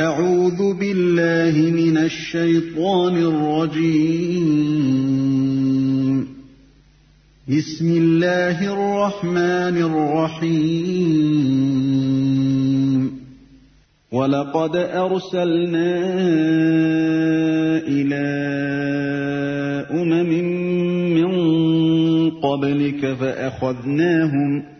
أعوذ بالله من الشيطان الرجيم. بسم الله الرحمن الرحيم. ولقد أرسلنا إلى أمم من قبلك فأخذناهم ۖ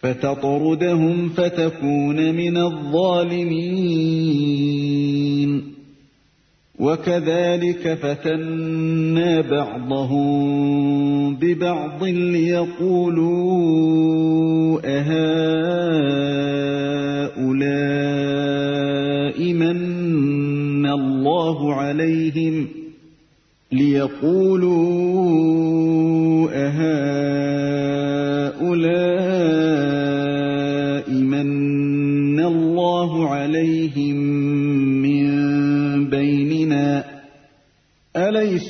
فتطردهم فتكون من الظالمين. وكذلك فتنا بعضهم ببعض ليقولوا أهؤلاء من الله عليهم؟ ليقولوا أهؤلاء